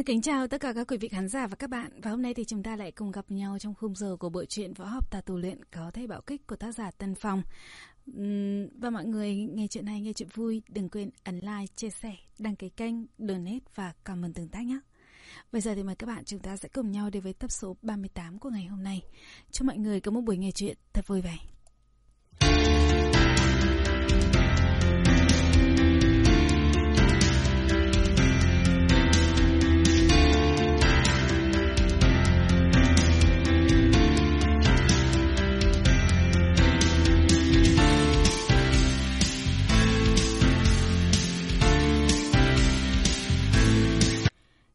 Xin kính chào tất cả các quý vị khán giả và các bạn. Và hôm nay thì chúng ta lại cùng gặp nhau trong khung giờ của bộ truyện võ học tà tù luyện có thể bạo kích của tác giả Tân Phong. và mọi người nghe chuyện này nghe chuyện vui, đừng quên ấn like, chia sẻ, đăng ký kênh, donate và comment tương tác nhé. Bây giờ thì mời các bạn chúng ta sẽ cùng nhau đến với tập số 38 của ngày hôm nay. Chúc mọi người có một buổi nghe chuyện thật vui vẻ.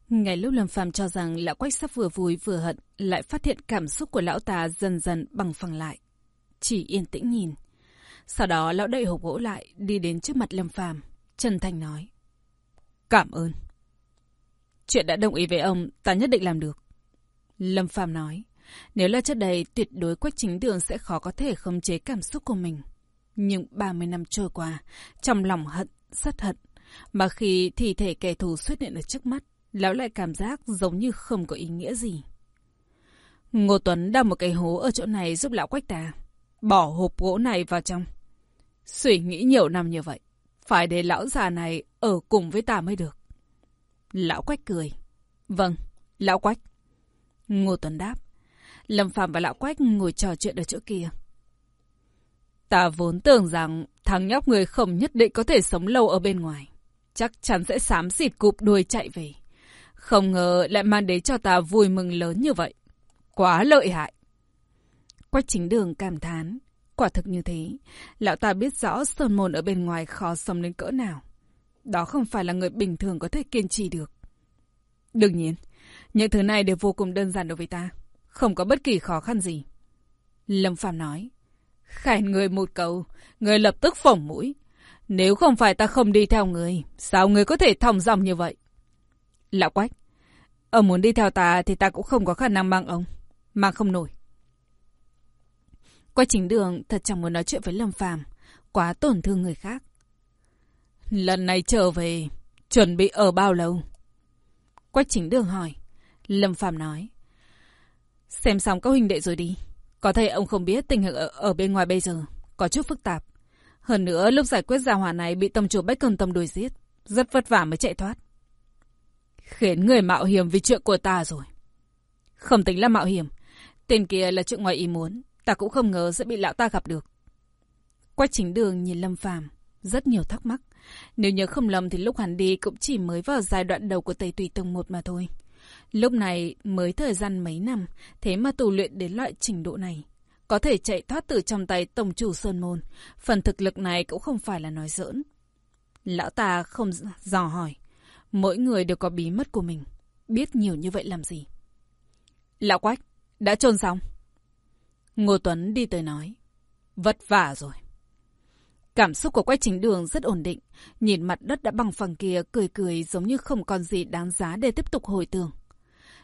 Ngay lúc Lâm Phàm cho rằng lão quách sắp vừa vui vừa hận, lại phát hiện cảm xúc của lão ta dần dần bằng phẳng lại. Chỉ yên tĩnh nhìn. Sau đó lão đậy hộp gỗ lại, đi đến trước mặt Lâm Phàm chân Thành nói. Cảm ơn. Chuyện đã đồng ý với ông, ta nhất định làm được. Lâm Phàm nói. Nếu là trước đây, tuyệt đối quách chính đường sẽ khó có thể khống chế cảm xúc của mình. Nhưng 30 năm trôi qua, trong lòng hận, rất hận. Mà khi thi thể kẻ thù xuất hiện ở trước mắt, lão lại cảm giác giống như không có ý nghĩa gì. Ngô Tuấn đào một cái hố ở chỗ này giúp lão quách ta. Bỏ hộp gỗ này vào trong. Suy nghĩ nhiều năm như vậy. Phải để lão già này ở cùng với ta mới được. Lão quách cười. Vâng, lão quách. Ngô Tuấn đáp. Lâm Phạm và lão quách ngồi trò chuyện ở chỗ kia. Ta vốn tưởng rằng thằng nhóc người không nhất định có thể sống lâu ở bên ngoài. Chắc chắn sẽ xám xịt cụp đuôi chạy về. Không ngờ lại mang đến cho ta vui mừng lớn như vậy. Quá lợi hại. Quách chính đường cảm thán. Quả thực như thế, lão ta biết rõ sơn môn ở bên ngoài khó sống đến cỡ nào. Đó không phải là người bình thường có thể kiên trì được. Đương nhiên, những thứ này đều vô cùng đơn giản đối với ta. Không có bất kỳ khó khăn gì. Lâm Phàm nói. Khen người một câu, người lập tức phỏng mũi. Nếu không phải ta không đi theo người, sao người có thể thòng dòng như vậy? Lão Quách, ông muốn đi theo ta thì ta cũng không có khả năng mang ông. Mang không nổi. quay chính đường thật chẳng muốn nói chuyện với Lâm Phàm Quá tổn thương người khác. Lần này trở về, chuẩn bị ở bao lâu? Quách chính đường hỏi. Lâm Phàm nói. Xem xong các huynh đệ rồi đi. Có thể ông không biết tình hình ở, ở bên ngoài bây giờ. Có chút phức tạp. Hơn nữa, lúc giải quyết gia hỏa này bị tông chủ Bách Công Tâm đuổi giết. Rất vất vả mới chạy thoát. Khiến người mạo hiểm vì chuyện của ta rồi. Không tính là mạo hiểm. Tên kia là chuyện ngoài ý muốn. Ta cũng không ngờ sẽ bị lão ta gặp được. Quách chính đường nhìn Lâm Phàm Rất nhiều thắc mắc. Nếu nhớ không lầm thì lúc hắn đi cũng chỉ mới vào giai đoạn đầu của Tây Tùy Tông một mà thôi. Lúc này mới thời gian mấy năm, thế mà tù luyện đến loại trình độ này. Có thể chạy thoát từ trong tay Tổng chủ Sơn Môn. Phần thực lực này cũng không phải là nói giỡn. Lão ta không dò hỏi. Mỗi người đều có bí mật của mình. Biết nhiều như vậy làm gì? Lão Quách, đã trôn xong. Ngô Tuấn đi tới nói. Vất vả rồi. Cảm xúc của Quách Chính Đường rất ổn định. Nhìn mặt đất đã bằng phẳng kia cười cười giống như không còn gì đáng giá để tiếp tục hồi tưởng.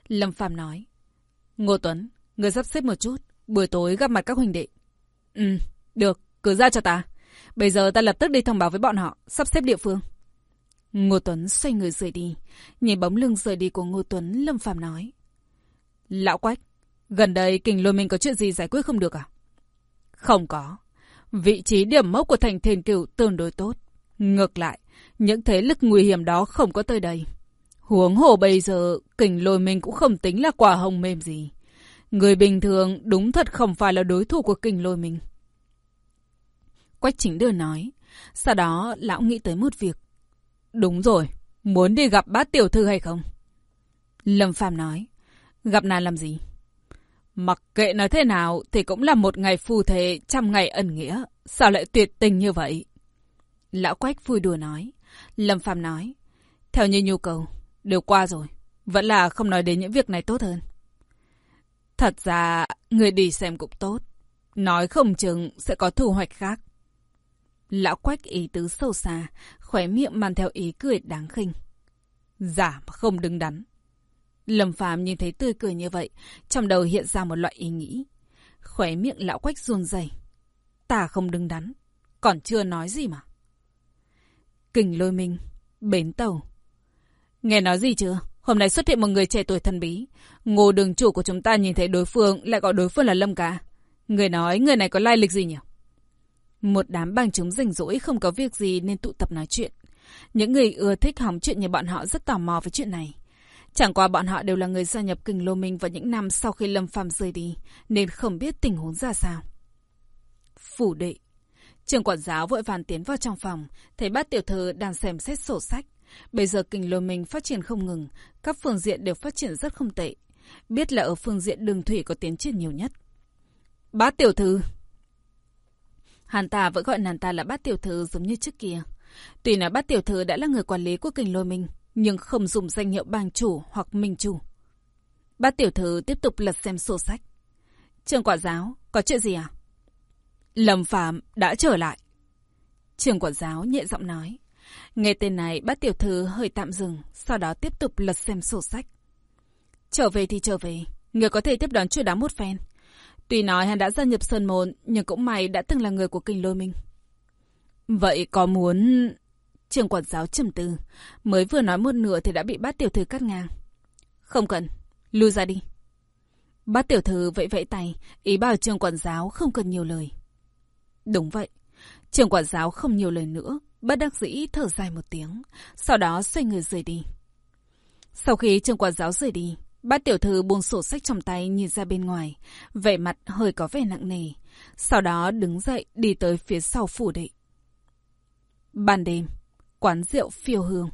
Lâm Phàm nói. Ngô Tuấn, người sắp xếp một chút. Buổi tối gặp mặt các huynh đệ. Ừ, được, cứ ra cho ta. Bây giờ ta lập tức đi thông báo với bọn họ, sắp xếp địa phương. Ngô Tuấn xoay người rời đi. Nhìn bóng lưng rời đi của Ngô Tuấn, Lâm Phàm nói. Lão Quách, gần đây kình lôi mình có chuyện gì giải quyết không được à? Không có. Vị trí điểm mốc của thành thiền cửu tương đối tốt. Ngược lại, những thế lực nguy hiểm đó không có tới đây. Huống hồ bây giờ, kình lôi mình cũng không tính là quả hồng mềm gì. Người bình thường đúng thật không phải là đối thủ của kình lôi mình. Quách chính đưa nói. Sau đó, lão nghĩ tới một việc. Đúng rồi, muốn đi gặp bát tiểu thư hay không? Lâm Phàm nói, gặp nàng làm gì? Mặc kệ nói thế nào thì cũng là một ngày phù thế trăm ngày ẩn nghĩa. Sao lại tuyệt tình như vậy? Lão Quách vui đùa nói. Lâm Phàm nói, theo như nhu cầu, đều qua rồi. Vẫn là không nói đến những việc này tốt hơn. Thật ra, người đi xem cũng tốt. Nói không chừng sẽ có thu hoạch khác. Lão Quách ý tứ sâu xa, khóe miệng mang theo ý cười đáng khinh. Giả mà không đứng đắn. Lâm Phàm nhìn thấy tươi cười như vậy, trong đầu hiện ra một loại ý nghĩ. Khóe miệng lão Quách ruồn dày. Ta không đứng đắn, còn chưa nói gì mà. Kình lôi minh, bến tàu. Nghe nói gì chưa? Hôm nay xuất hiện một người trẻ tuổi thần bí. Ngô đường chủ của chúng ta nhìn thấy đối phương lại gọi đối phương là Lâm Cá. Người nói người này có lai lịch gì nhỉ? Một đám bang chúng rảnh rỗi không có việc gì nên tụ tập nói chuyện. Những người ưa thích hóng chuyện như bọn họ rất tò mò với chuyện này. Chẳng qua bọn họ đều là người gia nhập kinh lô minh vào những năm sau khi Lâm Phàm rời đi, nên không biết tình huống ra sao. Phủ đệ. Trường quản giáo vội vàng tiến vào trong phòng, thấy bát tiểu thư đang xem xét sổ sách. Bây giờ kinh lô minh phát triển không ngừng, các phương diện đều phát triển rất không tệ. Biết là ở phương diện đường thủy có tiến triển nhiều nhất. Bát tiểu thư. Hàn ta vẫn gọi nàng ta là bát tiểu thư giống như trước kia. Tuy là bát tiểu thư đã là người quản lý của kình lôi mình, nhưng không dùng danh hiệu bang chủ hoặc minh chủ. Bát tiểu thư tiếp tục lật xem sổ sách. Trường quản giáo, có chuyện gì à? Lâm Phạm đã trở lại. Trường quản giáo nhẹ giọng nói. Nghe tên này, bát tiểu thư hơi tạm dừng, sau đó tiếp tục lật xem sổ sách. Trở về thì trở về, người có thể tiếp đón chưa đáo một phen. Tuy nói hắn đã gia nhập Sơn Môn, nhưng cũng may đã từng là người của kinh lôi minh. Vậy có muốn... Trường quản giáo trầm tư, mới vừa nói một nửa thì đã bị bát tiểu thư cắt ngang. Không cần, lui ra đi. Bát tiểu thư vẫy vẫy tay, ý bảo trường quản giáo không cần nhiều lời. Đúng vậy, trường quản giáo không nhiều lời nữa, bất đắc dĩ thở dài một tiếng, sau đó xoay người rời đi. Sau khi trường quản giáo rời đi, bát tiểu thư buông sổ sách trong tay nhìn ra bên ngoài, vẻ mặt hơi có vẻ nặng nề, sau đó đứng dậy đi tới phía sau phủ đệ. Ban đêm, quán rượu phiêu hương.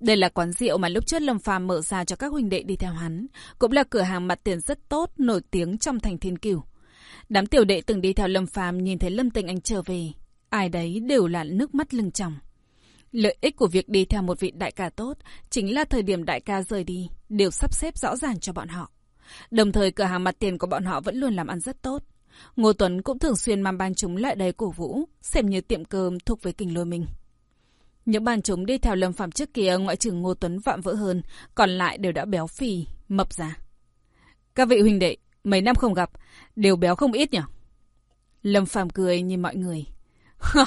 Đây là quán rượu mà lúc trước Lâm Phàm mở ra cho các huynh đệ đi theo hắn, cũng là cửa hàng mặt tiền rất tốt, nổi tiếng trong thành thiên cửu. Đám tiểu đệ từng đi theo Lâm Phàm nhìn thấy Lâm Tình Anh trở về, ai đấy đều là nước mắt lưng tròng. Lợi ích của việc đi theo một vị đại ca tốt chính là thời điểm đại ca rời đi, đều sắp xếp rõ ràng cho bọn họ. Đồng thời cửa hàng mặt tiền của bọn họ vẫn luôn làm ăn rất tốt. Ngô Tuấn cũng thường xuyên mang ban chúng lại đây cổ vũ, xem như tiệm cơm thuộc về kinh lôi mình. Những ban chúng đi theo Lâm Phạm trước kia ngoại trừ Ngô Tuấn vạm vỡ hơn, còn lại đều đã béo phì, mập ra. Các vị huynh đệ, mấy năm không gặp, đều béo không ít nhỉ? Lâm Phạm cười nhìn mọi người.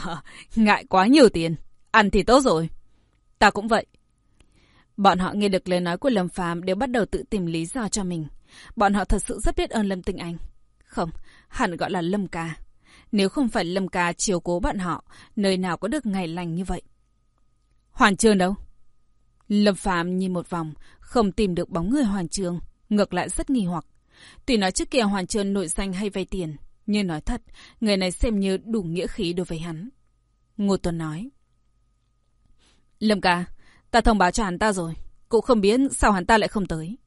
Ngại quá nhiều tiền, ăn thì tốt rồi. Ta cũng vậy. Bọn họ nghe được lời nói của Lâm Phàm đều bắt đầu tự tìm lý do cho mình. Bọn họ thật sự rất biết ơn Lâm Tinh Anh. Không, hẳn gọi là Lâm Ca. Nếu không phải Lâm Ca chiều cố bọn họ, nơi nào có được ngày lành như vậy? Hoàn Trương đâu? Lâm Phạm nhìn một vòng, không tìm được bóng người Hoàn Trương, ngược lại rất nghi hoặc. Tuy nói trước kia Hoàn Trương nội danh hay vay tiền, nhưng nói thật, người này xem như đủ nghĩa khí đối với hắn. Ngô Tuấn nói. Lâm ca, ta thông báo cho hắn ta rồi, cũng không biết sao hắn ta lại không tới.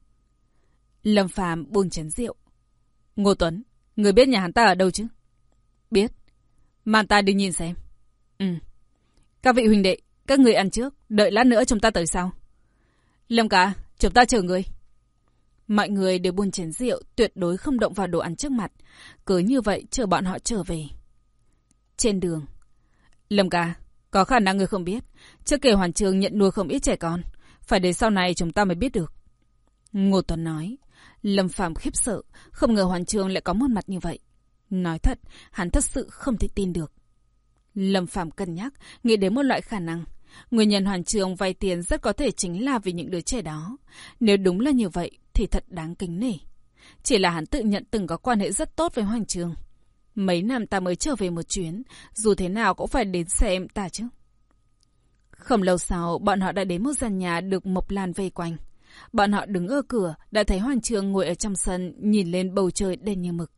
Lâm Phàm buông chén rượu. Ngô Tuấn, người biết nhà hắn ta ở đâu chứ? Biết. Mang ta đi nhìn xem. Ừ. Các vị huynh đệ, các người ăn trước, đợi lát nữa chúng ta tới sau. Lâm ca, chúng ta chờ người. Mọi người đều buôn chén rượu, tuyệt đối không động vào đồ ăn trước mặt. Cứ như vậy chờ bọn họ trở về. Trên đường. Lâm ca, có khả năng người không biết. Trước kia Hoàn Trường nhận nuôi không ít trẻ con. Phải đến sau này chúng ta mới biết được. Ngô Tuấn nói. Lâm Phạm khiếp sợ, không ngờ Hoàn Trường lại có một mặt như vậy. Nói thật, hắn thật sự không thể tin được. Lâm Phạm cân nhắc, nghĩ đến một loại khả năng. Nguyên nhân Hoàn Trường vay tiền rất có thể chính là vì những đứa trẻ đó. Nếu đúng là như vậy, thì thật đáng kính nể. Chỉ là hắn tự nhận từng có quan hệ rất tốt với Hoàng Trường. Mấy năm ta mới trở về một chuyến, dù thế nào cũng phải đến xem ta chứ. Không lâu sau, bọn họ đã đến một gian nhà được Mộc Lan vây quanh. Bọn họ đứng ở cửa, đã thấy Hoàng Trường ngồi ở trong sân, nhìn lên bầu trời đen như mực.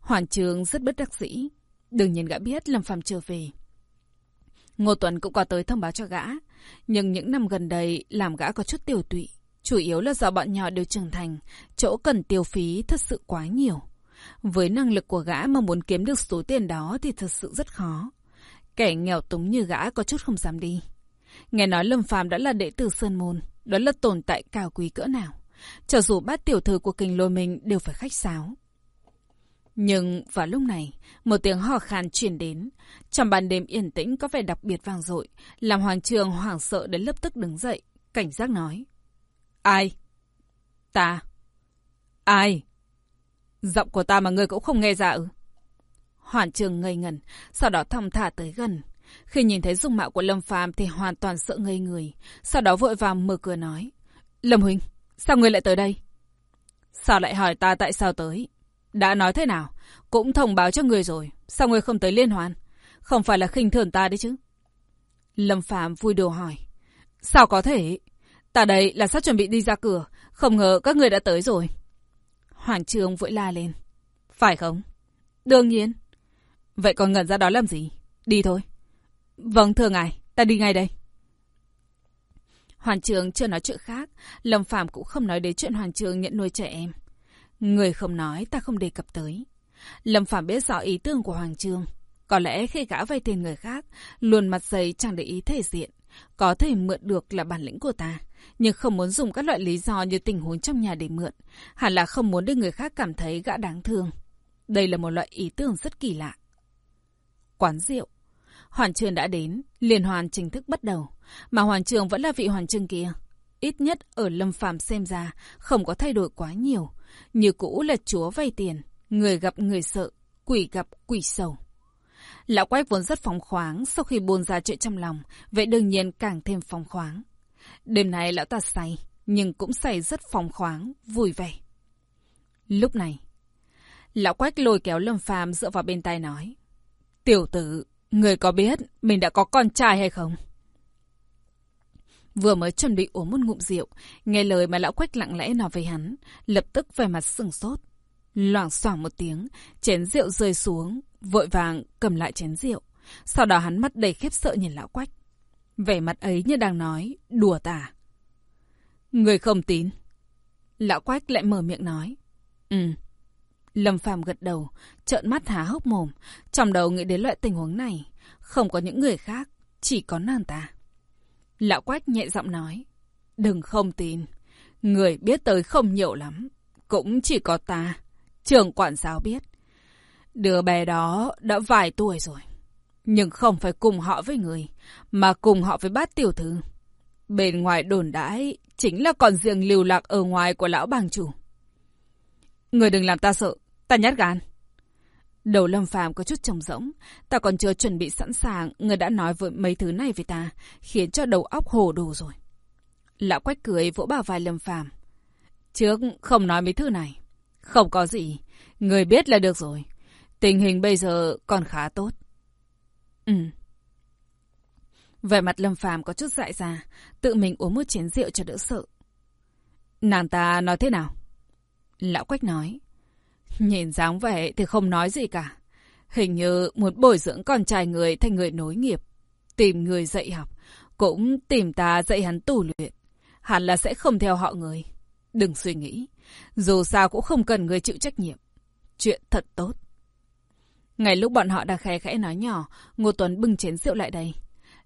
Hoàng Trường rất bất đắc dĩ. Đương nhiên gã biết Lâm Phàm trở về. Ngô Tuấn cũng qua tới thông báo cho gã. Nhưng những năm gần đây, làm gã có chút tiểu tụy. Chủ yếu là do bọn nhỏ đều trưởng thành, chỗ cần tiêu phí thật sự quá nhiều. Với năng lực của gã mà muốn kiếm được số tiền đó thì thật sự rất khó. Kẻ nghèo túng như gã có chút không dám đi. Nghe nói Lâm Phàm đã là đệ tử Sơn Môn, đó là tồn tại cao quý cỡ nào. Cho dù bát tiểu thư của kinh lôi mình đều phải khách sáo. Nhưng vào lúc này, một tiếng hò khan truyền đến. Trong ban đêm yên tĩnh có vẻ đặc biệt vang dội, làm Hoàng Trường hoảng sợ đến lập tức đứng dậy, cảnh giác nói. Ai? Ta. Ai? Giọng của ta mà ngươi cũng không nghe ra ư? Hoàn trường ngây ngần, sau đó thong thả tới gần. Khi nhìn thấy dung mạo của Lâm Phàm thì hoàn toàn sợ ngây người. Sau đó vội vàng mở cửa nói. Lâm Huynh, sao người lại tới đây? Sao lại hỏi ta tại sao tới? Đã nói thế nào? Cũng thông báo cho người rồi. Sao người không tới liên hoan? Không phải là khinh thường ta đấy chứ? Lâm Phàm vui đùa hỏi. Sao có thể? Ta đây là sắp chuẩn bị đi ra cửa. Không ngờ các người đã tới rồi. Hoàng Trường vội la lên. Phải không? Đương nhiên. Vậy còn ngẩn ra đó làm gì? Đi thôi. Vâng thưa ngài, ta đi ngay đây. Hoàn Trường chưa nói chuyện khác, Lâm Phạm cũng không nói đến chuyện Hoàn Trường nhận nuôi trẻ em. Người không nói, ta không đề cập tới. Lâm Phạm biết rõ ý tưởng của Hoàng Trường. Có lẽ khi gã vay tiền người khác, luôn mặt dày chẳng để ý thể diện. Có thể mượn được là bản lĩnh của ta, nhưng không muốn dùng các loại lý do như tình huống trong nhà để mượn. Hẳn là không muốn để người khác cảm thấy gã đáng thương. Đây là một loại ý tưởng rất kỳ lạ. Quán rượu. Hoàn trường đã đến, liên hoàn chính thức bắt đầu. Mà hoàn trường vẫn là vị hoàn trường kia. Ít nhất ở Lâm Phàm xem ra, không có thay đổi quá nhiều. Như cũ là chúa vay tiền, người gặp người sợ, quỷ gặp quỷ sầu. Lão quách vốn rất phóng khoáng, sau khi buồn ra chuyện trong lòng, vậy đương nhiên càng thêm phóng khoáng. Đêm nay lão ta say, nhưng cũng say rất phóng khoáng, vui vẻ. Lúc này, lão quách lôi kéo Lâm Phàm dựa vào bên tai nói. Tiểu tử, người có biết mình đã có con trai hay không? Vừa mới chuẩn bị uống một ngụm rượu, nghe lời mà lão quách lặng lẽ nói với hắn, lập tức về mặt sừng sốt. Loảng xoảng một tiếng, chén rượu rơi xuống, vội vàng cầm lại chén rượu. Sau đó hắn mắt đầy khiếp sợ nhìn lão quách. Vẻ mặt ấy như đang nói, đùa tả. Người không tín. Lão quách lại mở miệng nói. Ừ. Lâm Phàm gật đầu, trợn mắt há hốc mồm, trong đầu nghĩ đến loại tình huống này, không có những người khác, chỉ có nàng ta. Lão Quách nhẹ giọng nói, đừng không tin, người biết tới không nhiều lắm, cũng chỉ có ta, trường quản giáo biết. Đứa bé đó đã vài tuổi rồi, nhưng không phải cùng họ với người, mà cùng họ với bát tiểu thư. Bên ngoài đồn đãi chính là còn riêng lưu lạc ở ngoài của lão bàng chủ. Người đừng làm ta sợ, ta nhát gan. Đầu lâm phàm có chút trống rỗng, ta còn chưa chuẩn bị sẵn sàng, người đã nói với mấy thứ này với ta, khiến cho đầu óc hồ đồ rồi. Lão quách cười vỗ bà vai lâm phàm. Trước không nói mấy thứ này. Không có gì, người biết là được rồi. Tình hình bây giờ còn khá tốt. Ừ. Về mặt lâm phàm có chút dại ra, tự mình uống một chén rượu cho đỡ sợ. Nàng ta nói thế nào? Lão quách nói. Nhìn dáng vẻ thì không nói gì cả. Hình như muốn bồi dưỡng con trai người thành người nối nghiệp. Tìm người dạy học. Cũng tìm ta dạy hắn tù luyện. Hẳn là sẽ không theo họ người. Đừng suy nghĩ. Dù sao cũng không cần người chịu trách nhiệm. Chuyện thật tốt. Ngay lúc bọn họ đang khẽ khẽ nói nhỏ, Ngô Tuấn bưng chén rượu lại đây.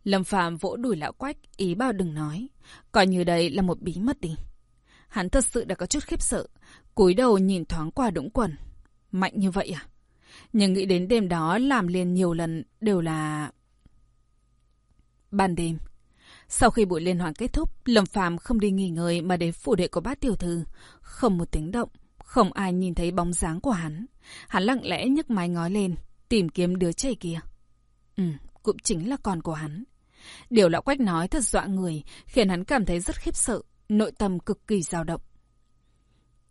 Lâm Phạm vỗ đùi lão quách, ý bảo đừng nói. Coi như đây là một bí mật đi. Hắn thật sự đã có chút khiếp sợ, cúi đầu nhìn thoáng qua đũng quần. Mạnh như vậy à? Nhưng nghĩ đến đêm đó làm liền nhiều lần đều là... Ban đêm. Sau khi buổi liên hoan kết thúc, Lâm Phàm không đi nghỉ ngơi mà đến phủ đệ của bát tiểu thư. Không một tiếng động, không ai nhìn thấy bóng dáng của hắn. Hắn lặng lẽ nhấc mái ngói lên, tìm kiếm đứa trẻ kia. Ừ, cũng chính là con của hắn. Điều lão quách nói thật dọa người, khiến hắn cảm thấy rất khiếp sợ, nội tâm cực kỳ dao động.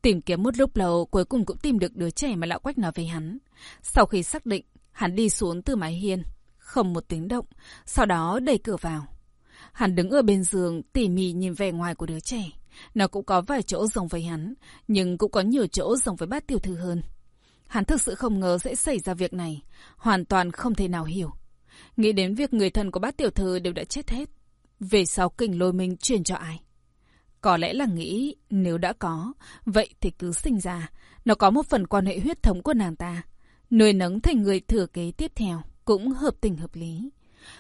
Tìm kiếm một lúc lâu, cuối cùng cũng tìm được đứa trẻ mà lão quách nói với hắn. Sau khi xác định, hắn đi xuống từ mái hiên, không một tiếng động, sau đó đẩy cửa vào. Hắn đứng ở bên giường, tỉ mỉ nhìn vẻ ngoài của đứa trẻ. Nó cũng có vài chỗ giống với hắn, nhưng cũng có nhiều chỗ giống với bát tiểu thư hơn. Hắn thực sự không ngờ sẽ xảy ra việc này, hoàn toàn không thể nào hiểu. Nghĩ đến việc người thân của bát tiểu thư đều đã chết hết. Về sau kình lôi mình truyền cho ai? Có lẽ là nghĩ nếu đã có, vậy thì cứ sinh ra. Nó có một phần quan hệ huyết thống của nàng ta. Nuôi nấng thành người thừa kế tiếp theo cũng hợp tình hợp lý.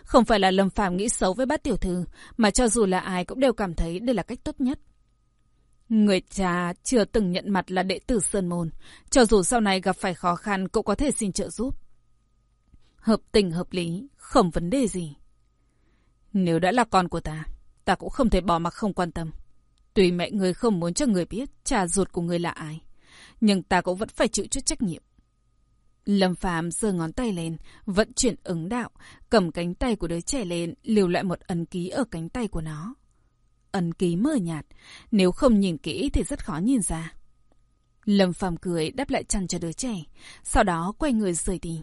Không phải là Lâm Phàm nghĩ xấu với bát tiểu thư, mà cho dù là ai cũng đều cảm thấy đây là cách tốt nhất. Người cha chưa từng nhận mặt là đệ tử Sơn Môn, cho dù sau này gặp phải khó khăn cũng có thể xin trợ giúp. Hợp tình hợp lý, không vấn đề gì. Nếu đã là con của ta, ta cũng không thể bỏ mặc không quan tâm. Tuy mẹ người không muốn cho người biết cha ruột của người là ai, nhưng ta cũng vẫn phải chịu chút trách nhiệm. Lâm phàm giơ ngón tay lên, vận chuyển ứng đạo, cầm cánh tay của đứa trẻ lên, lưu lại một ấn ký ở cánh tay của nó. Ấn ký mờ nhạt, nếu không nhìn kỹ thì rất khó nhìn ra. Lâm Phạm cười đáp lại chăn cho đứa trẻ, sau đó quay người rời đi.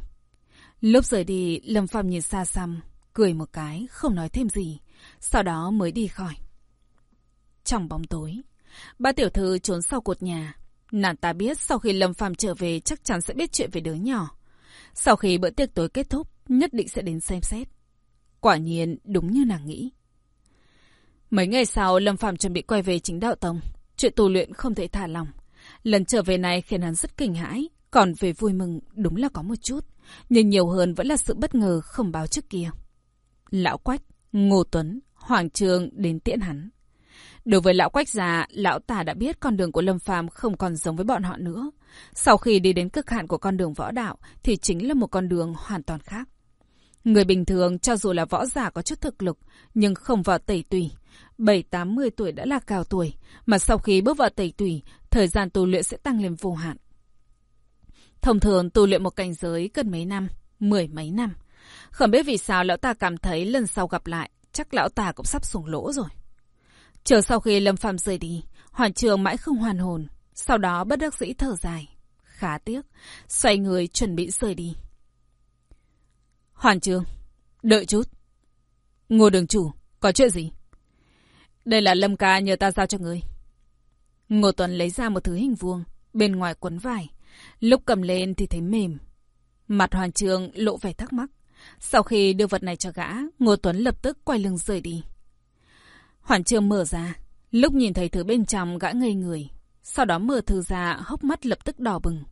Lúc rời đi, Lâm Phạm nhìn xa xăm, cười một cái, không nói thêm gì, sau đó mới đi khỏi. Trong bóng tối, ba tiểu thư trốn sau cột nhà, Nàng ta biết sau khi Lâm Phàm trở về chắc chắn sẽ biết chuyện về đứa nhỏ. Sau khi bữa tiệc tối kết thúc, nhất định sẽ đến xem xét. Quả nhiên, đúng như nàng nghĩ. Mấy ngày sau, Lâm phạm chuẩn bị quay về chính đạo tông. Chuyện tu luyện không thể thả lòng. Lần trở về này khiến hắn rất kinh hãi. Còn về vui mừng, đúng là có một chút. Nhưng nhiều hơn vẫn là sự bất ngờ không báo trước kia. Lão Quách, Ngô Tuấn, Hoàng Trương đến tiễn hắn. Đối với lão quách già, lão tả đã biết con đường của Lâm Phàm không còn giống với bọn họ nữa. Sau khi đi đến cực hạn của con đường võ đạo thì chính là một con đường hoàn toàn khác. Người bình thường cho dù là võ giả có chút thực lực nhưng không vào tẩy tùy. 7-80 tuổi đã là cao tuổi, mà sau khi bước vào tẩy tủy, thời gian tu luyện sẽ tăng lên vô hạn. Thông thường tu luyện một cảnh giới cần mấy năm, mười mấy năm. Không biết vì sao lão ta cảm thấy lần sau gặp lại, chắc lão ta cũng sắp xuống lỗ rồi. Chờ sau khi Lâm phàm rời đi, Hoàn Trường mãi không hoàn hồn, sau đó bất đắc dĩ thở dài. Khá tiếc, xoay người chuẩn bị rời đi. Hoàn Trường, đợi chút. Ngô đường chủ, có chuyện gì? Đây là Lâm ca nhờ ta giao cho người. Ngô Tuấn lấy ra một thứ hình vuông, bên ngoài quấn vải. Lúc cầm lên thì thấy mềm. Mặt Hoàn Trường lộ vẻ thắc mắc. Sau khi đưa vật này cho gã, Ngô Tuấn lập tức quay lưng rời đi. Hoàn trường mở ra. Lúc nhìn thấy thứ bên trong gã ngây người. Sau đó mở thư ra, hốc mắt lập tức đỏ bừng.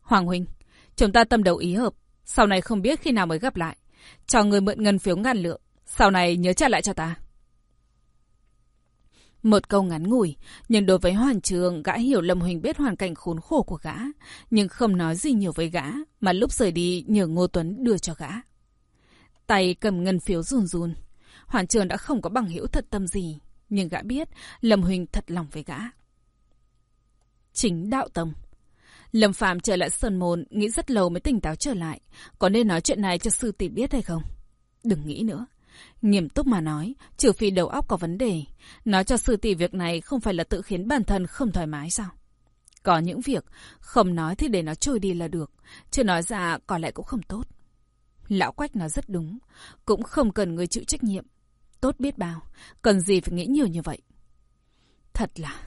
Hoàng Huynh, chúng ta tâm đầu ý hợp. Sau này không biết khi nào mới gặp lại. Cho người mượn ngân phiếu ngàn lượng. Sau này nhớ trả lại cho ta. Một câu ngắn ngủi, nhưng đối với Hoàn Trường, gã hiểu Lâm Huỳnh biết hoàn cảnh khốn khổ của gã, nhưng không nói gì nhiều với gã, mà lúc rời đi nhờ Ngô Tuấn đưa cho gã. Tay cầm ngân phiếu run run, Hoàn Trường đã không có bằng hữu thật tâm gì, nhưng gã biết Lâm Huỳnh thật lòng với gã. Chính đạo tông. Lâm Phạm trở lại Sơn Môn, nghĩ rất lâu mới tỉnh táo trở lại. Có nên nói chuyện này cho sư tỷ biết hay không? Đừng nghĩ nữa. Nghiêm túc mà nói, trừ phi đầu óc có vấn đề. Nói cho sư tỷ việc này không phải là tự khiến bản thân không thoải mái sao? Có những việc, không nói thì để nó trôi đi là được. Chứ nói ra có lẽ cũng không tốt. Lão Quách nói rất đúng. Cũng không cần người chịu trách nhiệm. Tốt biết bao, cần gì phải nghĩ nhiều như vậy. Thật là...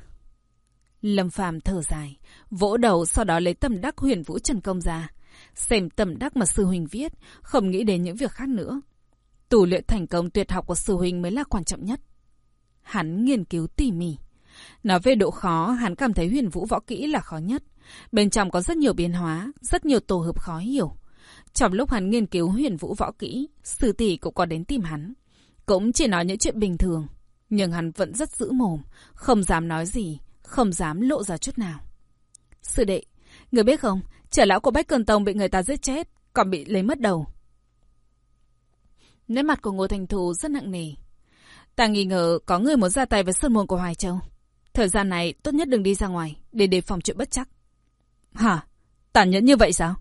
Lâm Phàm thở dài, vỗ đầu sau đó lấy tâm đắc huyền vũ trần công ra. Xem tâm đắc mà sư huynh viết, không nghĩ đến những việc khác nữa. Tù luyện thành công tuyệt học của sư huynh mới là quan trọng nhất. Hắn nghiên cứu tỉ mỉ. Nói về độ khó, hắn cảm thấy huyền vũ võ kỹ là khó nhất. Bên trong có rất nhiều biến hóa, rất nhiều tổ hợp khó hiểu. Trong lúc hắn nghiên cứu huyền vũ võ kỹ, sư tỷ cũng có đến tìm hắn. Cũng chỉ nói những chuyện bình thường. Nhưng hắn vẫn rất giữ mồm, không dám nói gì, không dám lộ ra chút nào. Sư đệ, người biết không, trẻ lão của Bách Cơn Tông bị người ta giết chết, còn bị lấy mất đầu. Nét mặt của Ngô Thành Thù rất nặng nề. Ta nghi ngờ có người muốn ra tay với sơn môn của Hoài Châu. Thời gian này tốt nhất đừng đi ra ngoài để đề phòng chuyện bất chắc. Hả? Tàn nhẫn như vậy sao?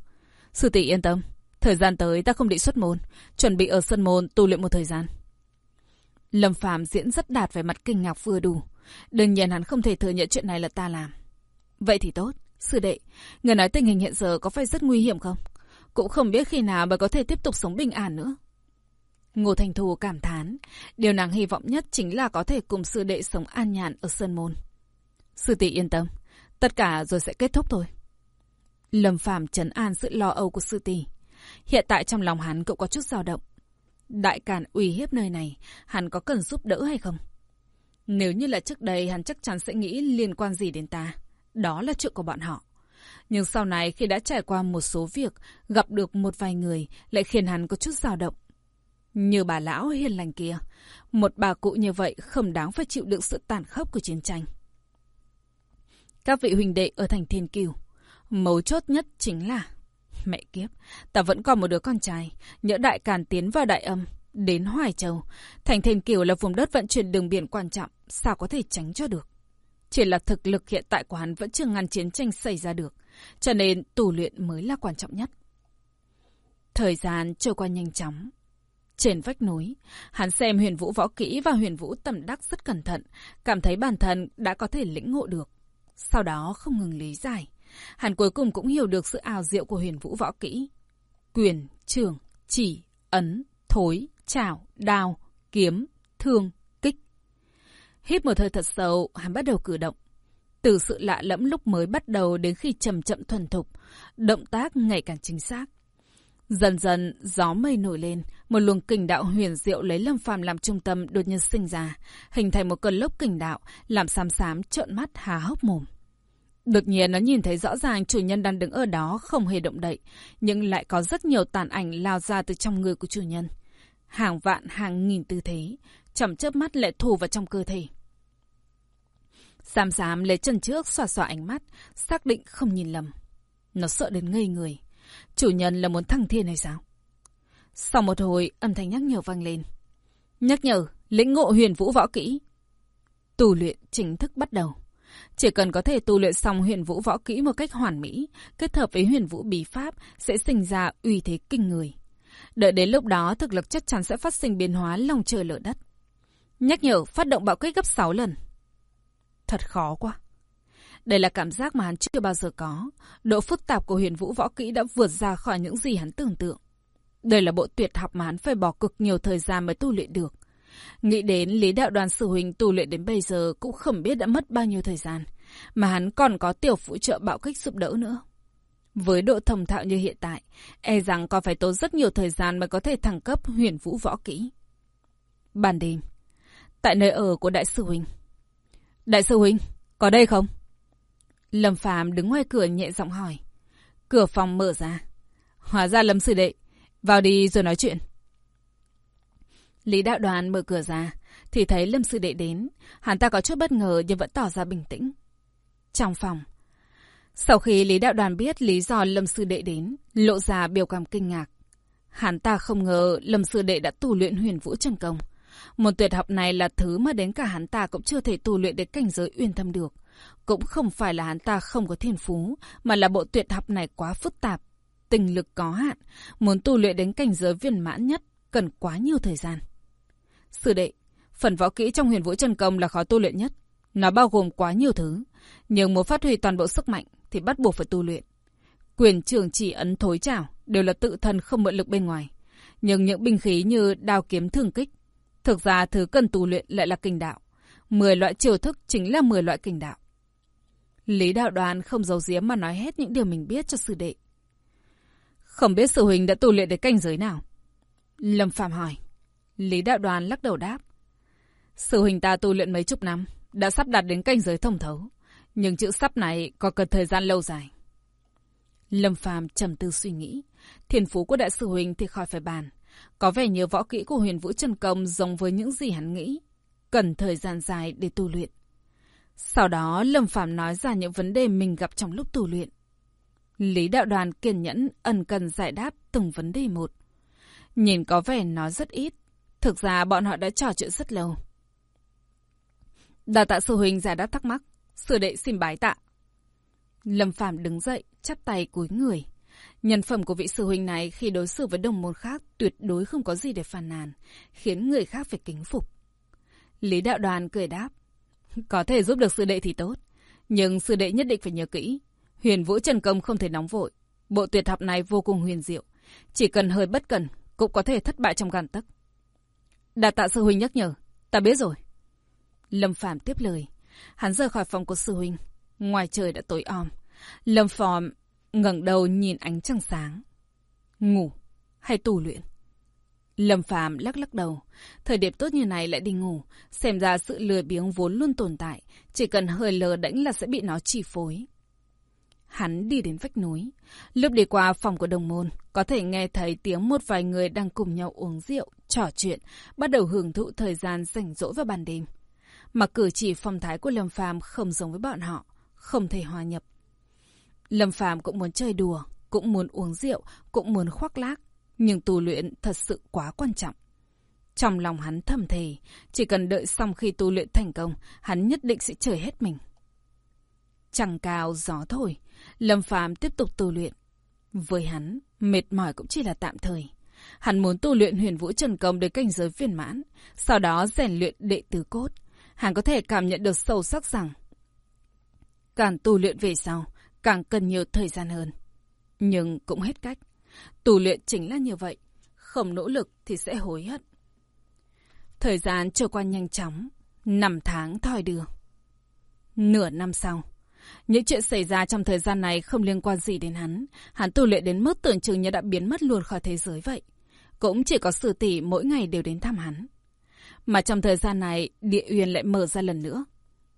Sư tỷ yên tâm. Thời gian tới ta không định xuất môn, chuẩn bị ở sân môn tu luyện một thời gian. Lâm Phàm diễn rất đạt về mặt kinh ngạc vừa đủ. Đương nhiên hắn không thể thừa nhận chuyện này là ta làm. Vậy thì tốt. Sư đệ, người nói tình hình hiện giờ có phải rất nguy hiểm không? Cũng không biết khi nào mới có thể tiếp tục sống bình an nữa. Ngô Thành Thù cảm thán. Điều nàng hy vọng nhất chính là có thể cùng sư đệ sống an nhàn ở Sơn Môn. Sư tỷ yên tâm. Tất cả rồi sẽ kết thúc thôi. Lâm Phàm trấn an sự lo âu của sư tỷ. Hiện tại trong lòng hắn cũng có chút dao động. Đại Càn uy hiếp nơi này, hắn có cần giúp đỡ hay không? Nếu như là trước đây, hắn chắc chắn sẽ nghĩ liên quan gì đến ta. Đó là chuyện của bọn họ. Nhưng sau này khi đã trải qua một số việc, gặp được một vài người lại khiến hắn có chút dao động. Như bà lão hiền lành kia, một bà cụ như vậy không đáng phải chịu đựng sự tàn khốc của chiến tranh. Các vị huynh đệ ở thành Thiên Kiều, mấu chốt nhất chính là Mẹ kiếp, ta vẫn còn một đứa con trai. Nhỡ đại càn tiến vào đại âm, đến Hoài Châu. Thành Thiên Kiều là vùng đất vận chuyển đường biển quan trọng, sao có thể tránh cho được. Chỉ là thực lực hiện tại của hắn vẫn chưa ngăn chiến tranh xảy ra được. Cho nên tù luyện mới là quan trọng nhất. Thời gian trôi qua nhanh chóng. Trên vách núi, hắn xem huyền vũ võ kỹ và huyền vũ tầm đắc rất cẩn thận, cảm thấy bản thân đã có thể lĩnh ngộ được. Sau đó không ngừng lý giải. Hắn cuối cùng cũng hiểu được sự ảo diệu của huyền vũ võ kỹ. Quyền, trường, chỉ, ấn, thối, chảo, đào, kiếm, thương, kích. Hít một hơi thật sâu, hắn bắt đầu cử động. Từ sự lạ lẫm lúc mới bắt đầu đến khi chậm chậm thuần thục, động tác ngày càng chính xác. Dần dần, gió mây nổi lên, một luồng kình đạo huyền diệu lấy Lâm Phàm làm trung tâm đột nhiên sinh ra, hình thành một cơn lốc kình đạo, làm xám xám trợn mắt há hốc mồm. Đột nhiên nó nhìn thấy rõ ràng chủ nhân đang đứng ở đó không hề động đậy, nhưng lại có rất nhiều tàn ảnh lao ra từ trong người của chủ nhân. Hàng vạn hàng nghìn tư thế, chậm chớp mắt lại thù vào trong cơ thể. Xám xám lấy chân trước xoa xoa ánh mắt, xác định không nhìn lầm. Nó sợ đến ngây người. Chủ nhân là muốn thăng thiên hay sao? Sau một hồi, âm thanh nhắc nhở vang lên. Nhắc nhở, lĩnh ngộ huyền vũ võ kỹ. Tù luyện chính thức bắt đầu. Chỉ cần có thể tu luyện xong huyền vũ võ kỹ một cách hoàn mỹ, kết hợp với huyền vũ bí pháp, sẽ sinh ra uy thế kinh người. Đợi đến lúc đó, thực lực chắc chắn sẽ phát sinh biến hóa lòng trời lở đất. Nhắc nhở, phát động bạo kích gấp 6 lần. Thật khó quá. Đây là cảm giác mà hắn chưa bao giờ có. Độ phức tạp của huyền vũ võ kỹ đã vượt ra khỏi những gì hắn tưởng tượng. Đây là bộ tuyệt học mà hắn phải bỏ cực nhiều thời gian mới tu luyện được. Nghĩ đến lý đạo đoàn sư huynh tu luyện đến bây giờ cũng không biết đã mất bao nhiêu thời gian. Mà hắn còn có tiểu phụ trợ bạo kích giúp đỡ nữa. Với độ thông thạo như hiện tại, e rằng còn phải tốn rất nhiều thời gian mới có thể thăng cấp huyền vũ võ kỹ. Ban đêm, tại nơi ở của đại sư huynh. Đại sư huynh, có đây không? Lâm Phàm đứng ngoài cửa nhẹ giọng hỏi. Cửa phòng mở ra. Hóa ra Lâm sư đệ, vào đi rồi nói chuyện. Lý đạo đoàn mở cửa ra, thì thấy Lâm sư đệ đến. Hắn ta có chút bất ngờ nhưng vẫn tỏ ra bình tĩnh. Trong phòng. Sau khi Lý đạo đoàn biết lý do Lâm sư đệ đến, lộ ra biểu cảm kinh ngạc. Hắn ta không ngờ Lâm sư đệ đã tu luyện huyền vũ chân công. Một tuyệt học này là thứ mà đến cả hắn ta cũng chưa thể tu luyện đến cảnh giới uyên thâm được. Cũng không phải là hắn ta không có thiên phú, mà là bộ tuyệt học này quá phức tạp. Tình lực có hạn, muốn tu luyện đến cảnh giới viên mãn nhất, cần quá nhiều thời gian. Sư đệ, phần võ kỹ trong huyền vũ chân công là khó tu luyện nhất. Nó bao gồm quá nhiều thứ, nhưng muốn phát huy toàn bộ sức mạnh thì bắt buộc phải tu luyện. Quyền trường chỉ ấn thối trảo đều là tự thân không mượn lực bên ngoài. Nhưng những binh khí như đao kiếm thương kích, thực ra thứ cần tu luyện lại là kinh đạo. Mười loại chiêu thức chính là mười loại kinh đạo. Lý đạo đoàn không giấu giếm mà nói hết những điều mình biết cho sư đệ. Không biết sư huynh đã tu luyện đến cảnh giới nào? Lâm Phạm hỏi. Lý đạo đoàn lắc đầu đáp. Sư huynh ta tu luyện mấy chục năm, đã sắp đạt đến cảnh giới thông thấu. Nhưng chữ sắp này có cần thời gian lâu dài. Lâm Phàm trầm tư suy nghĩ. Thiền phú của đại sư huynh thì khỏi phải bàn. Có vẻ như võ kỹ của huyền vũ chân công giống với những gì hắn nghĩ. Cần thời gian dài để tu luyện. Sau đó Lâm Phạm nói ra những vấn đề mình gặp trong lúc tu luyện. Lý đạo đoàn kiên nhẫn ẩn cần giải đáp từng vấn đề một. Nhìn có vẻ nó rất ít. Thực ra bọn họ đã trò chuyện rất lâu. Đà tạ sư huynh giải đáp thắc mắc. Sư đệ xin bái tạ. Lâm Phạm đứng dậy, chắp tay cúi người. Nhân phẩm của vị sư huynh này khi đối xử với đồng môn khác tuyệt đối không có gì để phàn nàn, khiến người khác phải kính phục. Lý đạo đoàn cười đáp. Có thể giúp được sư đệ thì tốt. Nhưng sư đệ nhất định phải nhớ kỹ. Huyền vũ trần công không thể nóng vội. Bộ tuyệt học này vô cùng huyền diệu. Chỉ cần hơi bất cần, cũng có thể thất bại trong gàn tấc. Đạt tạ sư huynh nhắc nhở. Ta biết rồi. Lâm Phàm tiếp lời. Hắn rời khỏi phòng của sư huynh. Ngoài trời đã tối om. Lâm Phàm ngẩng đầu nhìn ánh trăng sáng. Ngủ hay tù luyện? Lâm Phàm lắc lắc đầu, thời điểm tốt như này lại đi ngủ, xem ra sự lười biếng vốn luôn tồn tại, chỉ cần hơi lờ đánh là sẽ bị nó chi phối. Hắn đi đến vách núi, lúc đi qua phòng của đồng môn, có thể nghe thấy tiếng một vài người đang cùng nhau uống rượu, trò chuyện, bắt đầu hưởng thụ thời gian rảnh rỗi vào ban đêm. Mà cử chỉ phong thái của Lâm Phàm không giống với bọn họ, không thể hòa nhập. Lâm Phàm cũng muốn chơi đùa, cũng muốn uống rượu, cũng muốn khoác lác, nhưng tu luyện thật sự quá quan trọng. Trong lòng hắn thầm thề, chỉ cần đợi xong khi tu luyện thành công, hắn nhất định sẽ chơi hết mình. Trăng cao gió thổi, Lâm Phàm tiếp tục tu luyện. Với hắn, mệt mỏi cũng chỉ là tạm thời. Hắn muốn tu luyện huyền vũ trần công đến cảnh giới viên mãn, sau đó rèn luyện đệ tứ cốt. Hắn có thể cảm nhận được sâu sắc rằng càng tu luyện về sau, càng cần nhiều thời gian hơn. Nhưng cũng hết cách tù luyện chính là như vậy. Không nỗ lực thì sẽ hối hận. Thời gian trôi qua nhanh chóng. Năm tháng thoi đưa. Nửa năm sau. Những chuyện xảy ra trong thời gian này không liên quan gì đến hắn. Hắn tu luyện đến mức tưởng chừng như đã biến mất luôn khỏi thế giới vậy. Cũng chỉ có sư tỷ mỗi ngày đều đến thăm hắn. Mà trong thời gian này, địa uyên lại mở ra lần nữa.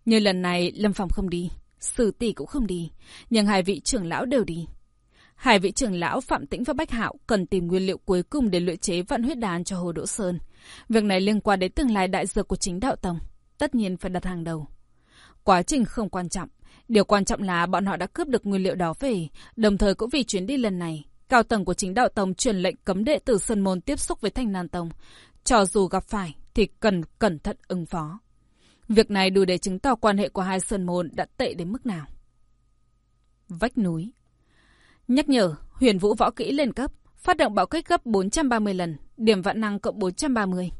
Như lần này, Lâm phòng không đi. Sử tỷ cũng không đi. Nhưng hai vị trưởng lão đều đi. Hai vị trưởng lão Phạm Tĩnh và Bách Hạo cần tìm nguyên liệu cuối cùng để luyện chế vạn huyết đan cho Hồ Đỗ Sơn. Việc này liên quan đến tương lai đại dược của chính đạo tông. Tất nhiên phải đặt hàng đầu. Quá trình không quan trọng. Điều quan trọng là bọn họ đã cướp được nguyên liệu đó về. Đồng thời cũng vì chuyến đi lần này, cao tầng của chính đạo tông truyền lệnh cấm đệ tử Sơn Môn tiếp xúc với Thanh Nan Tông. Cho dù gặp phải thì cần cẩn thận ứng phó. Việc này đủ để chứng tỏ quan hệ của hai Sơn Môn đã tệ đến mức nào. Vách núi Nhắc nhở, huyền vũ võ kỹ lên cấp, phát động bạo kích gấp 430 lần, điểm vạn năng cộng 430.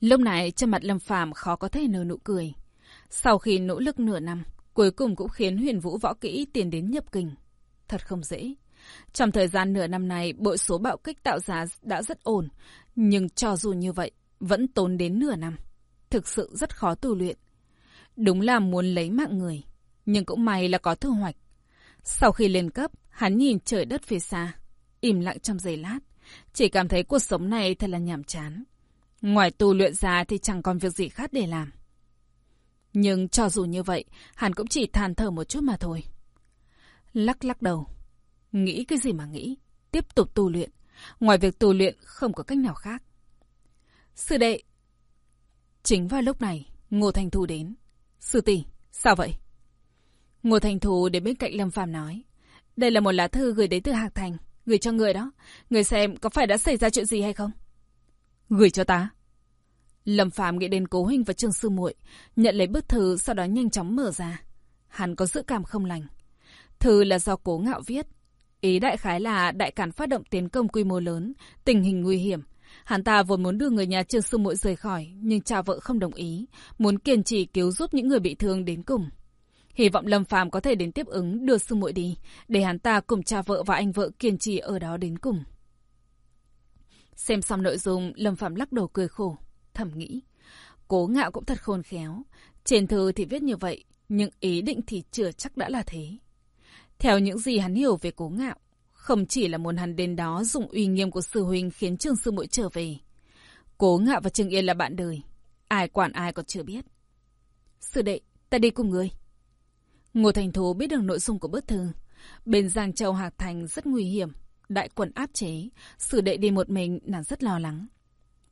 Lúc này trên mặt Lâm Phàm khó có thể nở nụ cười. Sau khi nỗ lực nửa năm, cuối cùng cũng khiến huyền vũ võ kỹ tiến đến nhập kình. Thật không dễ. Trong thời gian nửa năm này, bội số bạo kích tạo ra đã rất ổn, nhưng cho dù như vậy, vẫn tốn đến nửa năm. Thực sự rất khó tu luyện. Đúng là muốn lấy mạng người, nhưng cũng may là có thu hoạch. Sau khi lên cấp, hắn nhìn trời đất phía xa, im lặng trong giây lát, chỉ cảm thấy cuộc sống này thật là nhàm chán. Ngoài tu luyện ra thì chẳng còn việc gì khác để làm. Nhưng cho dù như vậy, hắn cũng chỉ than thở một chút mà thôi. Lắc lắc đầu. Nghĩ cái gì mà nghĩ? Tiếp tục tu luyện. Ngoài việc tu luyện không có cách nào khác. Sư đệ. Chính vào lúc này, Ngô Thành Thu đến. Sư tỷ, sao vậy? Ngô Thành Thù đến bên cạnh Lâm Phàm nói. Đây là một lá thư gửi đến từ Hạc Thành. Gửi cho người đó. Người xem có phải đã xảy ra chuyện gì hay không? Gửi cho ta. Lâm Phàm nghĩ đến Cố Huynh và Trương Sư muội nhận lấy bức thư sau đó nhanh chóng mở ra. Hắn có dự cảm không lành. Thư là do Cố Ngạo viết. Ý đại khái là đại cản phát động tiến công quy mô lớn, tình hình nguy hiểm. Hắn ta vốn muốn đưa người nhà Trương Sư muội rời khỏi, nhưng cha vợ không đồng ý, muốn kiên trì cứu giúp những người bị thương đến cùng. Hy vọng Lâm Phàm có thể đến tiếp ứng đưa sư muội đi, để hắn ta cùng cha vợ và anh vợ kiên trì ở đó đến cùng. Xem xong nội dung, Lâm Phàm lắc đầu cười khổ, thầm nghĩ. Cố ngạo cũng thật khôn khéo. Trên thư thì viết như vậy, nhưng ý định thì chưa chắc đã là thế. Theo những gì hắn hiểu về cố ngạo, không chỉ là muốn hắn đến đó dùng uy nghiêm của sư huynh khiến trương sư muội trở về. Cố ngạo và Trương Yên là bạn đời. Ai quản ai còn chưa biết. Sư đệ, ta đi cùng người. Ngô Thành Thú biết được nội dung của bức thư. Bên Giang Châu Hạc Thành rất nguy hiểm, đại quân áp chế, Sử đệ đi một mình nàng rất lo lắng.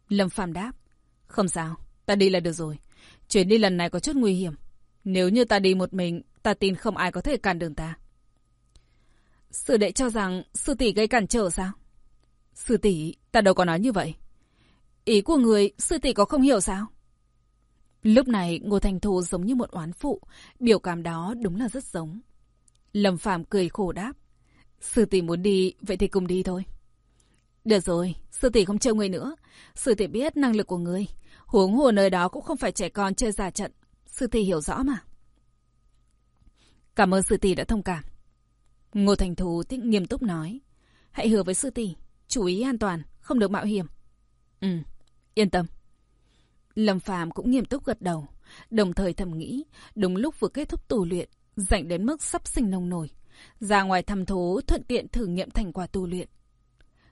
Lâm Phàm đáp, không sao, ta đi là được rồi. Chuyến đi lần này có chút nguy hiểm. Nếu như ta đi một mình, ta tin không ai có thể cản đường ta. Sư đệ cho rằng sư tỷ gây cản trở sao? Sư tỷ, ta đâu có nói như vậy. Ý của người, sư tỷ có không hiểu sao? Lúc này Ngô Thành Thù giống như một oán phụ, biểu cảm đó đúng là rất giống. Lâm Phạm cười khổ đáp. Sư tỷ muốn đi, vậy thì cùng đi thôi. Được rồi, sư tỷ không trêu người nữa. Sư tỷ biết năng lực của người. Huống hồ nơi đó cũng không phải trẻ con chơi giả trận. Sư tỷ hiểu rõ mà. Cảm ơn sư tỷ đã thông cảm. Ngô Thành Thù tích nghiêm túc nói. Hãy hứa với sư tỷ, chú ý an toàn, không được mạo hiểm. Ừ, yên tâm. Lâm Phàm cũng nghiêm túc gật đầu, đồng thời thầm nghĩ, đúng lúc vừa kết thúc tu luyện, rảnh đến mức sắp sinh nông nổi. Ra ngoài thăm thú, thuận tiện thử nghiệm thành quả tu luyện.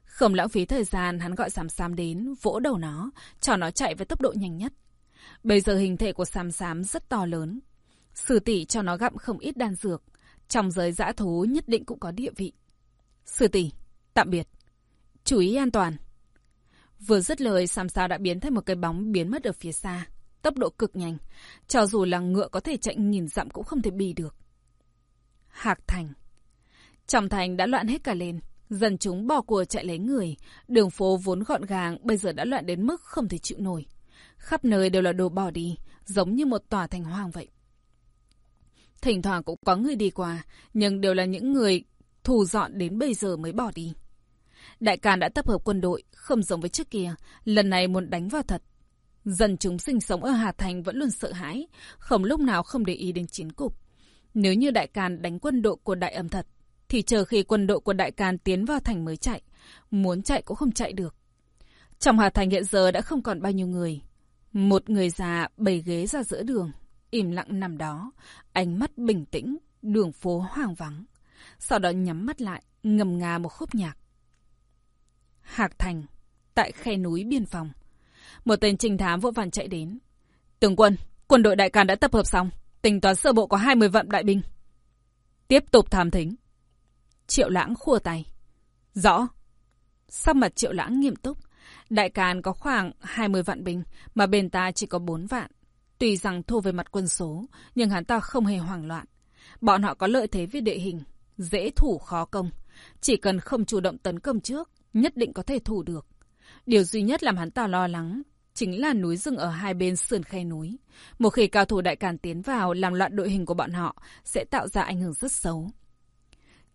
Không lãng phí thời gian, hắn gọi Sám Sám đến, vỗ đầu nó, cho nó chạy với tốc độ nhanh nhất. Bây giờ hình thể của Sám Sám rất to lớn. Sử tỷ cho nó gặm không ít đan dược. Trong giới dã thú nhất định cũng có địa vị. Sử tỷ, tạm biệt. Chú ý an toàn. Vừa dứt lời, Sam Sao đã biến thành một cái bóng biến mất ở phía xa. Tốc độ cực nhanh. Cho dù là ngựa có thể chạy nghìn dặm cũng không thể bì được. Hạc Thành trọng thành đã loạn hết cả lên. Dần chúng bỏ của chạy lấy người. Đường phố vốn gọn gàng bây giờ đã loạn đến mức không thể chịu nổi. Khắp nơi đều là đồ bỏ đi, giống như một tòa thành hoang vậy. Thỉnh thoảng cũng có người đi qua, nhưng đều là những người thù dọn đến bây giờ mới bỏ đi. Đại Càn đã tập hợp quân đội, không giống với trước kia, lần này muốn đánh vào thật. Dân chúng sinh sống ở Hà Thành vẫn luôn sợ hãi, không lúc nào không để ý đến chiến cục. Nếu như Đại Càn đánh quân đội của Đại Âm thật, thì chờ khi quân đội của Đại Càn tiến vào thành mới chạy, muốn chạy cũng không chạy được. Trong Hà Thành hiện giờ đã không còn bao nhiêu người. Một người già bầy ghế ra giữa đường, im lặng nằm đó, ánh mắt bình tĩnh, đường phố hoang vắng. Sau đó nhắm mắt lại, ngầm ngà một khúc nhạc. Hạc Thành, tại khe núi biên phòng. Một tên trinh thám vội vàng chạy đến. Tướng quân, quân đội đại càn đã tập hợp xong. Tính toán sơ bộ có 20 vạn đại binh. Tiếp tục tham thính. Triệu lãng khua tay. Rõ. Sắc mặt triệu lãng nghiêm túc. Đại Càn có khoảng 20 vạn binh, mà bên ta chỉ có 4 vạn. Tuy rằng thua về mặt quân số, nhưng hắn ta không hề hoảng loạn. Bọn họ có lợi thế về địa hình, dễ thủ khó công. Chỉ cần không chủ động tấn công trước, nhất định có thể thủ được. Điều duy nhất làm hắn ta lo lắng chính là núi rừng ở hai bên sườn khe núi. Một khi cao thủ đại càn tiến vào làm loạn đội hình của bọn họ sẽ tạo ra ảnh hưởng rất xấu.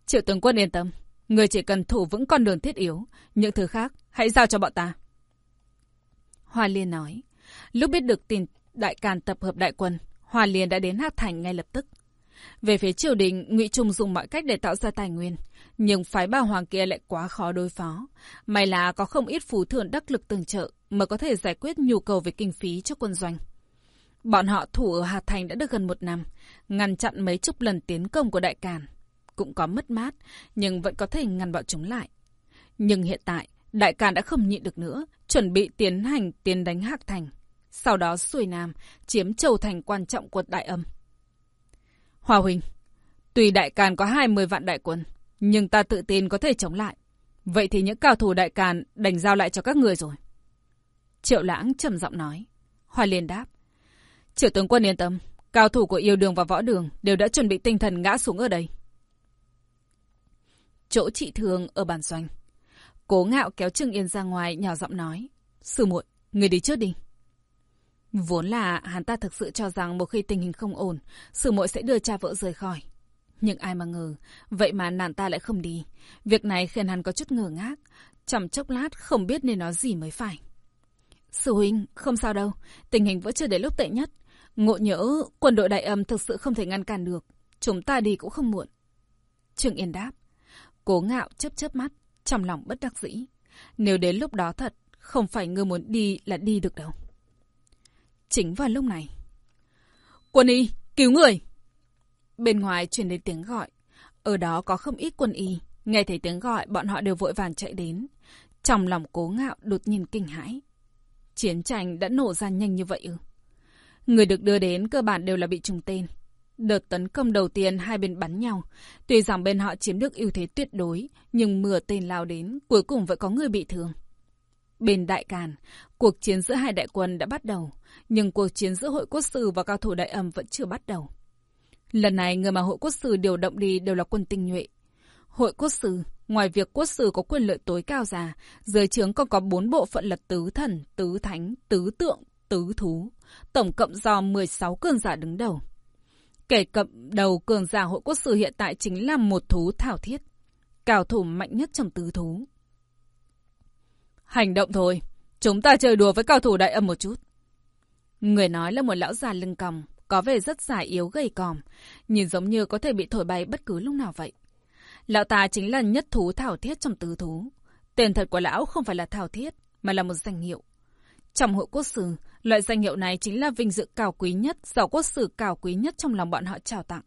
Triệu tướng quân yên tâm, người chỉ cần thủ vững con đường thiết yếu, những thứ khác hãy giao cho bọn ta. Hoa Liên nói, lúc biết được tin đại càn tập hợp đại quân, Hoa Liên đã đến Hắc Thành ngay lập tức. Về phía triều đình, Ngụy Trung dùng mọi cách để tạo ra tài nguyên, nhưng phái ba hoàng kia lại quá khó đối phó. May là có không ít phú thượng đắc lực tương trợ mới có thể giải quyết nhu cầu về kinh phí cho quân doanh. Bọn họ thủ ở Hà Thành đã được gần một năm, ngăn chặn mấy chục lần tiến công của Đại Càn. Cũng có mất mát, nhưng vẫn có thể ngăn bọn chúng lại. Nhưng hiện tại, Đại Càn đã không nhịn được nữa, chuẩn bị tiến hành tiến đánh Hạc Thành. Sau đó xuôi Nam, chiếm Châu Thành quan trọng của Đại Âm. Hòa Huỳnh, tuy Đại Càn có 20 vạn đại quân, nhưng ta tự tin có thể chống lại. Vậy thì những cao thủ Đại Càn đành giao lại cho các người rồi. Triệu Lãng trầm giọng nói. Hoa Liên đáp. Triệu tướng quân yên tâm, cao thủ của yêu đường và võ đường đều đã chuẩn bị tinh thần ngã xuống ở đây. Chỗ trị thường ở bàn doanh. Cố ngạo kéo Trương Yên ra ngoài nhỏ giọng nói. Sư muội, người đi trước đi. Vốn là hắn ta thực sự cho rằng một khi tình hình không ổn, sử mội sẽ đưa cha vợ rời khỏi. Nhưng ai mà ngờ, vậy mà nàng ta lại không đi. Việc này khiến hắn có chút ngờ ngác. chầm chốc lát không biết nên nói gì mới phải. Sư huynh, không sao đâu. Tình hình vẫn chưa đến lúc tệ nhất. Ngộ nhỡ, quân đội đại âm thực sự không thể ngăn cản được. Chúng ta đi cũng không muộn. Trương Yên đáp. Cố ngạo chớp chớp mắt, trong lòng bất đắc dĩ. Nếu đến lúc đó thật, không phải ngươi muốn đi là đi được đâu. Chính vào lúc này. Quân y, cứu người! Bên ngoài truyền đến tiếng gọi. Ở đó có không ít quân y. Nghe thấy tiếng gọi, bọn họ đều vội vàng chạy đến. Trong lòng cố ngạo đột nhiên kinh hãi. Chiến tranh đã nổ ra nhanh như vậy ư? Người được đưa đến cơ bản đều là bị trùng tên. Đợt tấn công đầu tiên hai bên bắn nhau. Tuy rằng bên họ chiếm được ưu thế tuyệt đối, nhưng mưa tên lao đến, cuối cùng vẫn có người bị thương. Bên Đại Càn, cuộc chiến giữa hai đại quân đã bắt đầu, nhưng cuộc chiến giữa hội quốc sư và cao thủ đại âm vẫn chưa bắt đầu. Lần này người mà hội quốc sư điều động đi đều là quân tinh nhuệ. Hội quốc sư, ngoài việc quốc sư có quyền lợi tối cao già dưới trướng còn có bốn bộ phận là tứ thần, tứ thánh, tứ tượng, tứ thú. Tổng cộng do 16 cường giả đứng đầu. Kể cận đầu cường giả hội quốc sư hiện tại chính là một thú thảo thiết. Cao thủ mạnh nhất trong tứ thú. Hành động thôi. Chúng ta chơi đùa với cao thủ đại âm một chút. Người nói là một lão già lưng còng, có vẻ rất già yếu gầy còm, nhìn giống như có thể bị thổi bay bất cứ lúc nào vậy. Lão ta chính là nhất thú thảo thiết trong tứ thú. Tên thật của lão không phải là thảo thiết, mà là một danh hiệu. Trong hội quốc sử, loại danh hiệu này chính là vinh dự cao quý nhất, giàu quốc sử cao quý nhất trong lòng bọn họ trao tặng.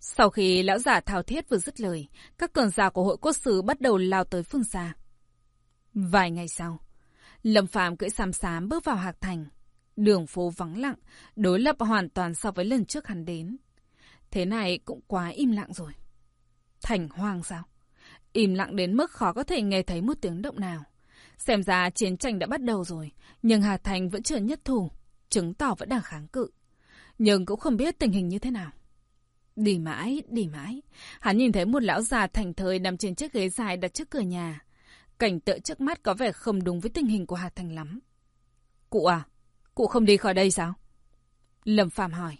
Sau khi lão giả thảo thiết vừa dứt lời, các cường giả của hội quốc sử bắt đầu lao tới phương xa. Vài ngày sau, Lâm phạm cưỡi xám xám bước vào Hạc Thành. Đường phố vắng lặng, đối lập hoàn toàn so với lần trước hắn đến. Thế này cũng quá im lặng rồi. Thành hoang sao? Im lặng đến mức khó có thể nghe thấy một tiếng động nào. Xem ra chiến tranh đã bắt đầu rồi, nhưng Hà Thành vẫn chưa nhất thủ, chứng tỏ vẫn đang kháng cự. Nhưng cũng không biết tình hình như thế nào. Đi mãi, đi mãi. Hắn nhìn thấy một lão già thành thời nằm trên chiếc ghế dài đặt trước cửa nhà. Cảnh tượng trước mắt có vẻ không đúng với tình hình của Hà Thành lắm. Cụ à, cụ không đi khỏi đây sao? Lâm Phạm hỏi.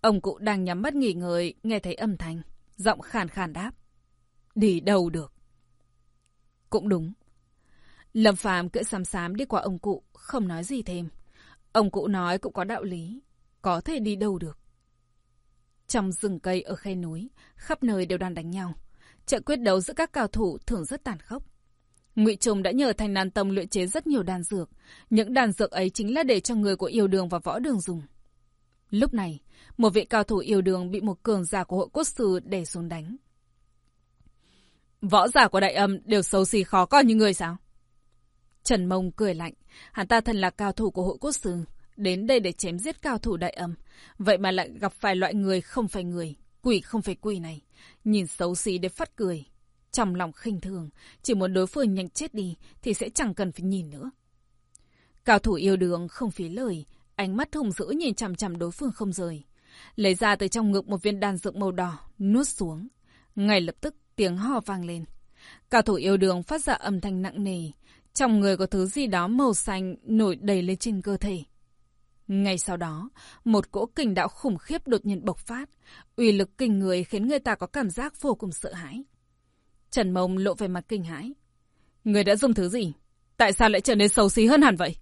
Ông cụ đang nhắm mắt nghỉ ngơi, nghe thấy âm thanh. Giọng khàn khàn đáp. Đi đâu được? Cũng đúng. Lâm Phạm cưỡi xám xám đi qua ông cụ, không nói gì thêm. Ông cụ nói cũng có đạo lý. Có thể đi đâu được. Trong rừng cây ở khe núi, khắp nơi đều đang đánh nhau. Trận quyết đấu giữa các cao thủ thường rất tàn khốc. Ngụy Trùng đã nhờ Thanh Nan Tông luyện chế rất nhiều đan dược. Những đan dược ấy chính là để cho người của yêu đường và võ đường dùng. Lúc này, một vị cao thủ yêu đường bị một cường giả của hội cốt sư đè xuống đánh. Võ giả của đại âm đều xấu xí khó coi như người sao? Trần Mông cười lạnh. Hắn ta thân là cao thủ của hội cốt sư. Đến đây để chém giết cao thủ đại âm. Vậy mà lại gặp phải loại người không phải người. Quỷ không phải quỷ này. Nhìn xấu xí để phát cười. Trong lòng khinh thường. Chỉ muốn đối phương nhanh chết đi. Thì sẽ chẳng cần phải nhìn nữa. Cao thủ yêu đường không phí lời. Ánh mắt hùng dữ nhìn chằm chằm đối phương không rời. Lấy ra từ trong ngực một viên đan dược màu đỏ. Nuốt xuống. Ngay lập tức tiếng ho vang lên. Cao thủ yêu đường phát ra âm thanh nặng nề. Trong người có thứ gì đó màu xanh nổi đầy lên trên cơ thể. Ngay sau đó, một cỗ kình đạo khủng khiếp đột nhiên bộc phát. uy lực kinh người khiến người ta có cảm giác vô cùng sợ hãi. Trần Mông lộ về mặt kinh hãi. Người đã dùng thứ gì? Tại sao lại trở nên xấu xí hơn hẳn vậy?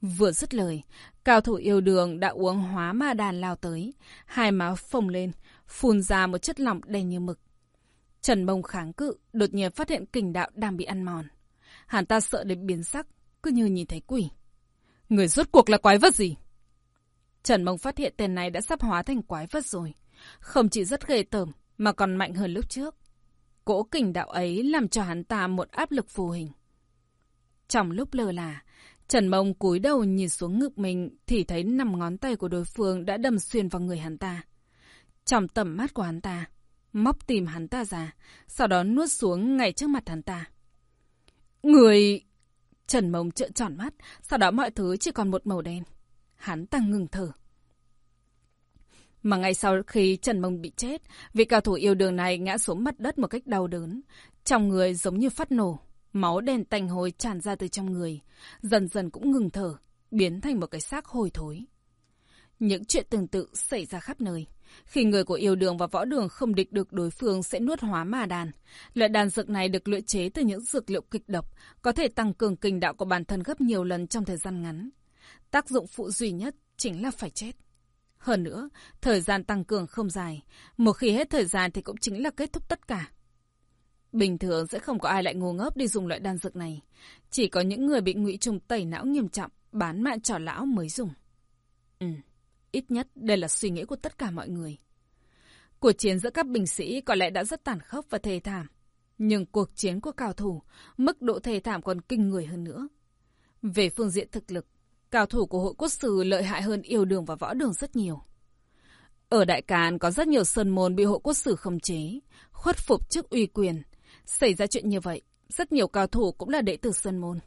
Vừa dứt lời, cao thủ yêu đường đã uống hóa ma đàn lao tới. Hai má phồng lên, phun ra một chất lỏng đen như mực. Trần Mông kháng cự, đột nhiên phát hiện kình đạo đang bị ăn mòn. Hắn ta sợ đến biến sắc, cứ như nhìn thấy quỷ. Người rốt cuộc là quái vật gì? Trần Mông phát hiện tên này đã sắp hóa thành quái vật rồi. Không chỉ rất ghê tởm, mà còn mạnh hơn lúc trước. Cỗ kình đạo ấy làm cho hắn ta một áp lực phù hình. Trong lúc lơ là, Trần Mông cúi đầu nhìn xuống ngực mình thì thấy năm ngón tay của đối phương đã đâm xuyên vào người hắn ta. Trong tầm mắt của hắn ta, móc tìm hắn ta ra, sau đó nuốt xuống ngay trước mặt hắn ta. Người... Trần Mông trợn tròn mắt, sau đó mọi thứ chỉ còn một màu đen. Hắn ta ngừng thở. Mà ngay sau khi Trần Mông bị chết, vị cao thủ yêu đường này ngã xuống mặt đất một cách đau đớn. Trong người giống như phát nổ, máu đen tanh hôi tràn ra từ trong người. Dần dần cũng ngừng thở, biến thành một cái xác hôi thối. Những chuyện tương tự xảy ra khắp nơi. Khi người của yêu đường và võ đường không địch được đối phương sẽ nuốt hóa ma đàn. Loại đàn dược này được luyện chế từ những dược liệu kịch độc, có thể tăng cường kinh đạo của bản thân gấp nhiều lần trong thời gian ngắn. Tác dụng phụ duy nhất chính là phải chết. Hơn nữa, thời gian tăng cường không dài. Một khi hết thời gian thì cũng chính là kết thúc tất cả. Bình thường sẽ không có ai lại ngu ngốc đi dùng loại đan dược này. Chỉ có những người bị ngụy trùng tẩy não nghiêm trọng, bán mạng trò lão mới dùng. Ừ. Ít nhất đây là suy nghĩ của tất cả mọi người. Cuộc chiến giữa các binh sĩ có lẽ đã rất tàn khốc và thê thảm. Nhưng cuộc chiến của cao thủ, mức độ thê thảm còn kinh người hơn nữa. Về phương diện thực lực, cao thủ của hội quốc sử lợi hại hơn yêu đường và võ đường rất nhiều. Ở Đại Càn có rất nhiều sơn môn bị hội quốc sử khống chế, khuất phục trước uy quyền. Xảy ra chuyện như vậy, rất nhiều cao thủ cũng là đệ tử sơn môn.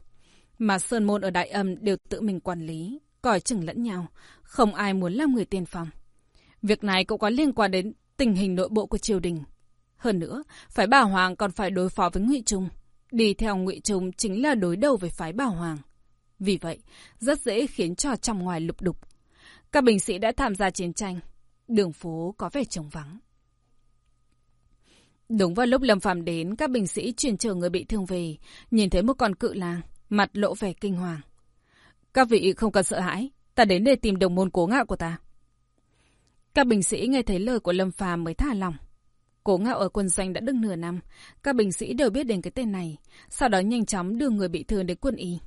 Mà sơn môn ở Đại Âm đều tự mình quản lý, coi chừng lẫn nhau, không ai muốn làm người tiên phong. Việc này cũng có liên quan đến tình hình nội bộ của triều đình. Hơn nữa, phái Bảo Hoàng còn phải đối phó với Ngụy Trung. Đi theo Ngụy Trung chính là đối đầu với phái Bảo Hoàng. Vì vậy, rất dễ khiến cho trong ngoài lục đục. Các binh sĩ đã tham gia chiến tranh, đường phố có vẻ trống vắng. Đúng vào lúc Lâm Phàm đến, các binh sĩ truyền chở người bị thương về, nhìn thấy một con cự lang, mặt lộ vẻ kinh hoàng. Các vị không cần sợ hãi, ta đến để tìm đồng môn cố ngạo của ta. Các binh sĩ nghe thấy lời của Lâm Phàm mới thả lòng. Cố ngạo ở quân doanh đã đứng nửa năm, các binh sĩ đều biết đến cái tên này, sau đó nhanh chóng đưa người bị thương đến quân y.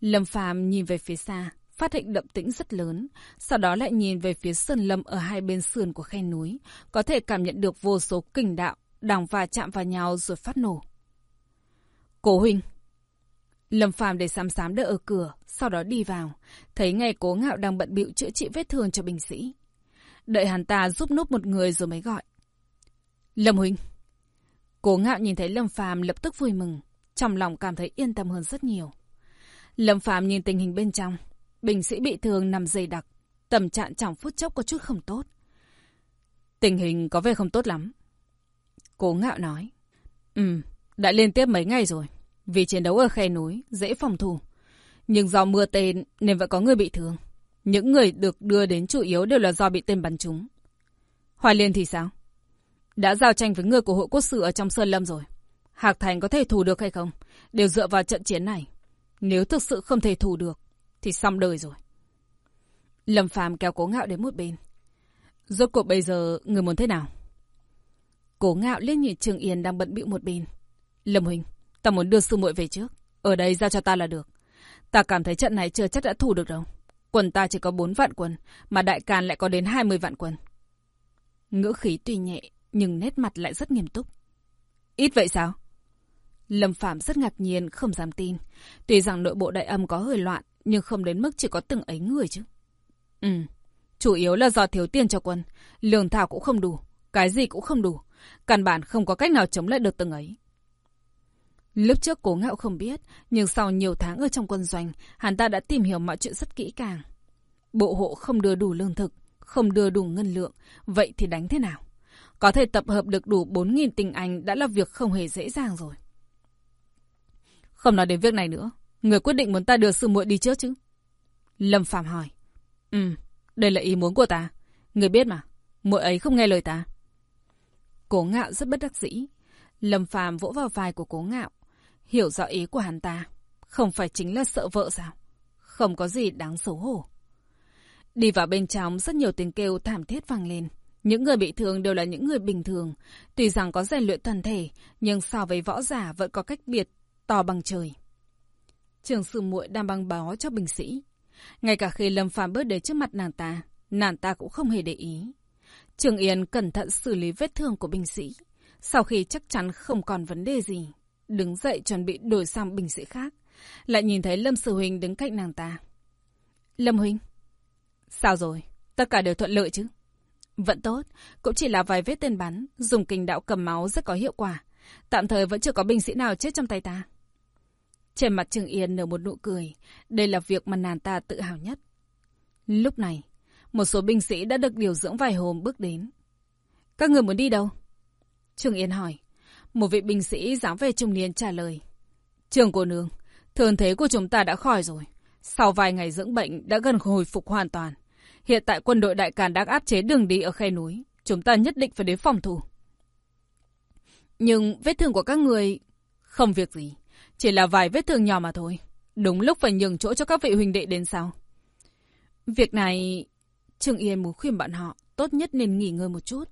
Lâm Phàm nhìn về phía xa, phát hiện động tĩnh rất lớn, sau đó lại nhìn về phía sơn lâm ở hai bên sườn của khe núi, có thể cảm nhận được vô số kình đạo đang va chạm vào nhau rồi phát nổ. Cố huynh, Lâm Phàm để xám xám đợi ở cửa, sau đó đi vào, thấy ngay cố ngạo đang bận bịu chữa trị vết thương cho binh sĩ. Đợi hắn ta giúp núp một người rồi mới gọi. Lâm Huynh. Cố ngạo nhìn thấy Lâm Phàm lập tức vui mừng, trong lòng cảm thấy yên tâm hơn rất nhiều. Lâm Phạm nhìn tình hình bên trong, bình sĩ bị thương nằm dày đặc, tầm trạng trong phút chốc có chút không tốt. Tình hình có vẻ không tốt lắm. Cố ngạo nói. Ừ, đã liên tiếp mấy ngày rồi. Vì chiến đấu ở khe núi, dễ phòng thủ. Nhưng do mưa tên nên vẫn có người bị thương. Những người được đưa đến chủ yếu đều là do bị tên bắn trúng. Hoài Liên thì sao? Đã giao tranh với người của hội quốc sự ở trong Sơn Lâm rồi. Hạc Thành có thể thủ được hay không? Đều dựa vào trận chiến này. Nếu thực sự không thể thủ được, thì xong đời rồi. Lâm Phàm kéo cố ngạo đến một bên. Rốt cuộc bây giờ, người muốn thế nào? Cố ngạo liếc nhìn Trường Yên đang bận bịu một bên. Lâm Huỳnh, ta muốn đưa sư muội về trước. Ở đây giao cho ta là được. Ta cảm thấy trận này chưa chắc đã thủ được đâu. Quân ta chỉ có 4 vạn quân, mà đại càn lại có đến 20 vạn quân. Ngữ khí tuy nhẹ, nhưng nét mặt lại rất nghiêm túc. Ít vậy sao? Lâm Phạm rất ngạc nhiên, không dám tin. Tuy rằng nội bộ đại âm có hơi loạn, nhưng không đến mức chỉ có từng ấy người chứ. Ừ, chủ yếu là do thiếu tiền cho quân. Lương thảo cũng không đủ, cái gì cũng không đủ. Căn bản không có cách nào chống lại được từng ấy. Lúc trước cố ngạo không biết, nhưng sau nhiều tháng ở trong quân doanh, hắn ta đã tìm hiểu mọi chuyện rất kỹ càng. Bộ hộ không đưa đủ lương thực, không đưa đủ ngân lượng, vậy thì đánh thế nào? Có thể tập hợp được đủ 4.000 tình anh đã là việc không hề dễ dàng rồi. Không nói đến việc này nữa, người quyết định muốn ta đưa sư muội đi trước chứ? Lâm Phạm hỏi. Ừ, đây là ý muốn của ta. Người biết mà, muội ấy không nghe lời ta. Cố ngạo rất bất đắc dĩ. Lâm Phạm vỗ vào vai của cố ngạo. Hiểu rõ ý của hắn ta. Không phải chính là sợ vợ sao? Không có gì đáng xấu hổ. Đi vào bên trong rất nhiều tiếng kêu thảm thiết vang lên. Những người bị thương đều là những người bình thường. Tuy rằng có rèn luyện thân thể, nhưng so với võ giả vẫn có cách biệt to bằng trời. Trường sư muội đang băng bó cho binh sĩ. Ngay cả khi Lâm Phàm bước đến trước mặt nàng ta, nàng ta cũng không hề để ý. Trường Yên cẩn thận xử lý vết thương của binh sĩ. Sau khi chắc chắn không còn vấn đề gì, đứng dậy chuẩn bị đổi sang binh sĩ khác, lại nhìn thấy Lâm Sư Huynh đứng cạnh nàng ta. Lâm Huynh, sao rồi? Tất cả đều thuận lợi chứ? Vẫn tốt, cũng chỉ là vài vết tên bắn, dùng kinh đạo cầm máu rất có hiệu quả. Tạm thời vẫn chưa có binh sĩ nào chết trong tay ta. Trên mặt Trường Yên nở một nụ cười, đây là việc mà nàng ta tự hào nhất. Lúc này, một số binh sĩ đã được điều dưỡng vài hôm bước đến. Các người muốn đi đâu? Trường Yên hỏi. Một vị binh sĩ dám về trung niên trả lời. Trường cô nương, thường thế của chúng ta đã khỏi rồi. Sau vài ngày dưỡng bệnh đã gần hồi phục hoàn toàn. Hiện tại quân đội đại càn đang áp chế đường đi ở khe núi. Chúng ta nhất định phải đến phòng thủ. Nhưng vết thương của các người... Không việc gì. Chỉ là vài vết thương nhỏ mà thôi. Đúng lúc phải nhường chỗ cho các vị huynh đệ đến sau. Việc này... Trương Yên muốn khuyên bọn họ tốt nhất nên nghỉ ngơi một chút.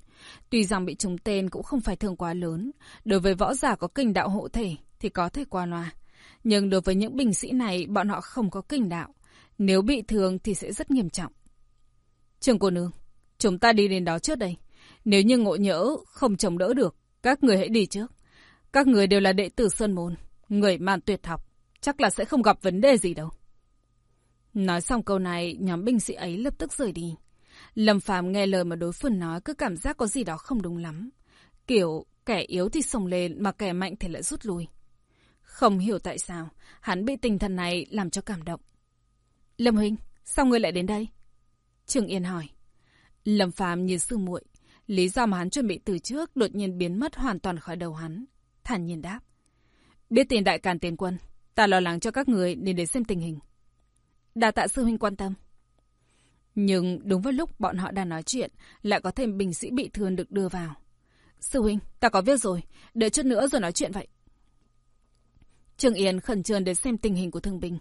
Tuy rằng bị trúng tên cũng không phải thương quá lớn. Đối với võ giả có kinh đạo hộ thể thì có thể qua loa. Nhưng đối với những binh sĩ này bọn họ không có kinh đạo. Nếu bị thương thì sẽ rất nghiêm trọng. Trường cô nương, chúng ta đi đến đó trước đây. Nếu như ngộ nhỡ không chống đỡ được, các người hãy đi trước. Các người đều là đệ tử Sơn Môn, người man tuyệt học. Chắc là sẽ không gặp vấn đề gì đâu. Nói xong câu này, nhóm binh sĩ ấy lập tức rời đi. Lâm Phàm nghe lời mà đối phương nói cứ cảm giác có gì đó không đúng lắm. Kiểu kẻ yếu thì sồng lên mà kẻ mạnh thì lại rút lui. Không hiểu tại sao, hắn bị tinh thần này làm cho cảm động. Lâm Huynh, sao ngươi lại đến đây? Trường Yên hỏi. Lâm Phàm nhìn sư muội, lý do mà hắn chuẩn bị từ trước đột nhiên biến mất hoàn toàn khỏi đầu hắn. Thản nhiên đáp. Biết tiền đại càn tiền quân, ta lo lắng cho các người nên đến xem tình hình. Đà tạ sư huynh quan tâm. Nhưng đúng vào lúc bọn họ đang nói chuyện, lại có thêm binh sĩ bị thương được đưa vào. Sư huynh, ta có việc rồi, đợi chút nữa rồi nói chuyện vậy. Trương Yên khẩn trương đến xem tình hình của thương binh.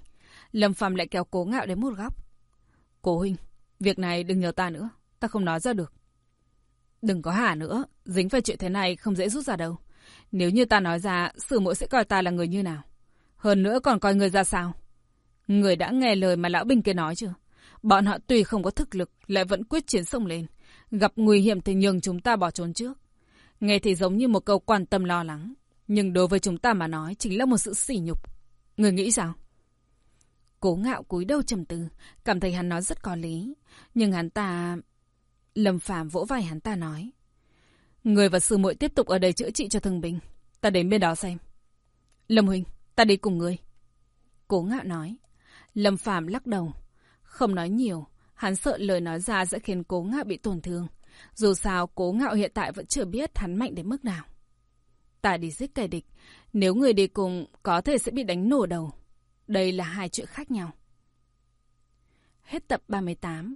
Lâm Phàm lại kéo cố ngạo đến một góc. Cố huynh, việc này đừng nhờ ta nữa, ta không nói ra được. Đừng có hả nữa, dính phải chuyện thế này không dễ rút ra đâu. Nếu như ta nói ra, sử mộ sẽ coi ta là người như nào. Hơn nữa còn coi người ra sao. Người đã nghe lời mà lão binh kia nói chưa? Bọn họ tuy không có thực lực, lại vẫn quyết chiến sông lên. Gặp nguy hiểm thì nhường chúng ta bỏ trốn trước. Nghe thì giống như một câu quan tâm lo lắng. Nhưng đối với chúng ta mà nói chính là một sự sỉ nhục. Người nghĩ sao? Cố ngạo cúi đầu trầm tư, cảm thấy hắn nói rất có lý. Nhưng hắn ta... Lâm phạm vỗ vai hắn ta nói. Người và sư muội tiếp tục ở đây chữa trị cho thương binh. Ta đến bên đó xem. Lâm Huynh, ta đi cùng người. Cố ngạo nói. Lâm Phàm lắc đầu. Không nói nhiều, hắn sợ lời nói ra sẽ khiến cố ngạo bị tổn thương. Dù sao, cố ngạo hiện tại vẫn chưa biết hắn mạnh đến mức nào. Ta đi giết kẻ địch, nếu người đi cùng có thể sẽ bị đánh nổ đầu. Đây là hai chuyện khác nhau. Hết tập 38.